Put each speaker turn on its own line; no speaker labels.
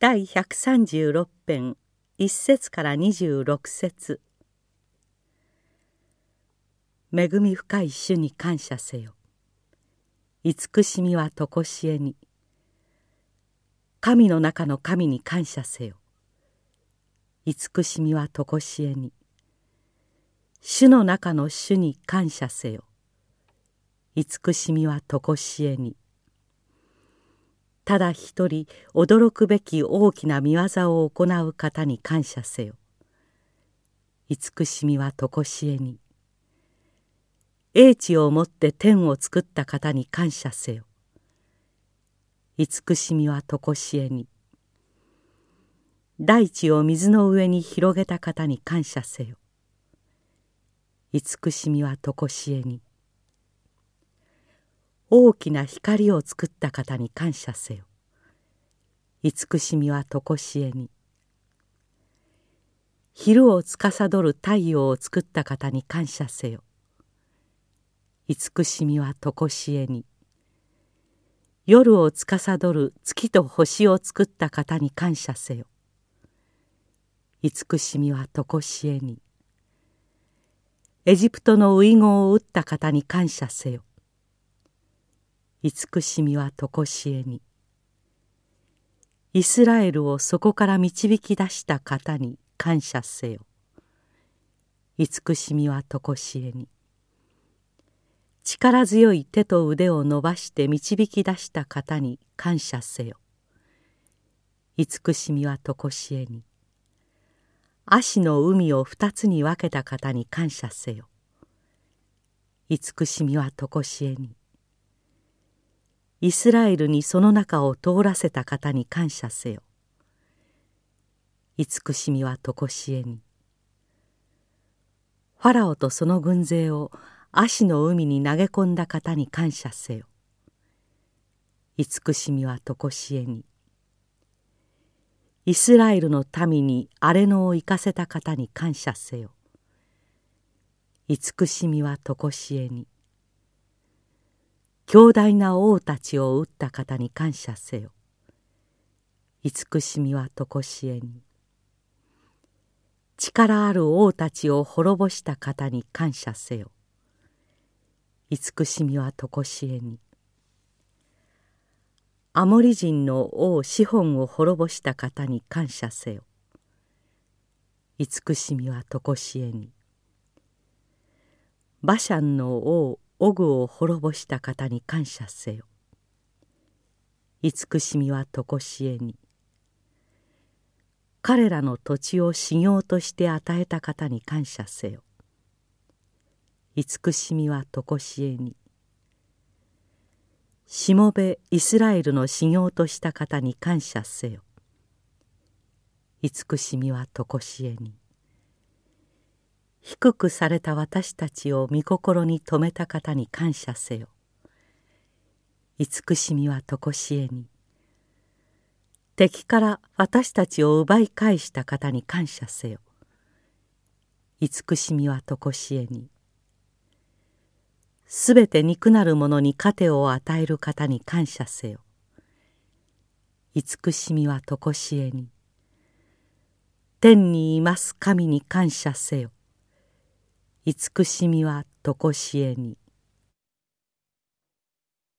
第136編1節から26節。恵み深い主に感謝せよ。慈しみはとこしえに。神の中の神に感謝せよ。慈しみはとこしえに。主の中の主に感謝せよ。慈しみはとこしえに。ただ一人驚くべき大きな見業を行う方に感謝せよ。慈しみはとこしえに。英知をもって天を作った方に感謝せよ。慈しみはとこしえに。大地を水の上に広げた方に感謝せよ。慈しみはとこしえに。大きな光を作った方に感謝せよ。慈しみはとこしえに。昼を司る太陽を作った方に感謝せよ。慈しみはとこしえに。夜を司る月と星を作った方に感謝せよ。慈しみはとこしえに。エジプトの遺言を打った方に感謝せよ。慈しみはとこしえにイスラエルをそこから導き出した方に感謝せよ。慈しみはとこしえに力強い手と腕を伸ばして導き出した方に感謝せよ。慈しみはとこしえに足の海を二つに分けた方に感謝せよ。慈しみはとこしえにイスラエルにその中を通らせた方に感謝せよ。慈しみはとこしえに。ファラオとその軍勢を足の海に投げ込んだ方に感謝せよ。慈しみはとこしえに。イスラエルの民に荒れ野を行かせた方に感謝せよ。慈しみはとこしえに。強大な王たちを撃った方に感謝せよ。慈しみはとこしえに。力ある王たちを滅ぼした方に感謝せよ。慈しみはとこしえに。アモリ人の王シホンを滅ぼした方に感謝せよ。慈しみはとこしえに。バシャンの王オグを滅ぼした方に感謝せよ。慈しみはとこしえに彼らの土地を修行として与えた方に感謝せよ。慈しみはとこしえにしもべイスラエルの修行とした方に感謝せよ。慈しみはとこしえに低くされた私たちを御心に留めた方に感謝せよ。慈しみはとこしえに敵から私たちを奪い返した方に感謝せよ。慈しみはとこしえにすべて憎なる者に糧を与える方に感謝せよ。慈しみはとこしえに天にいます神に感謝せよ。慈しみはとこしえに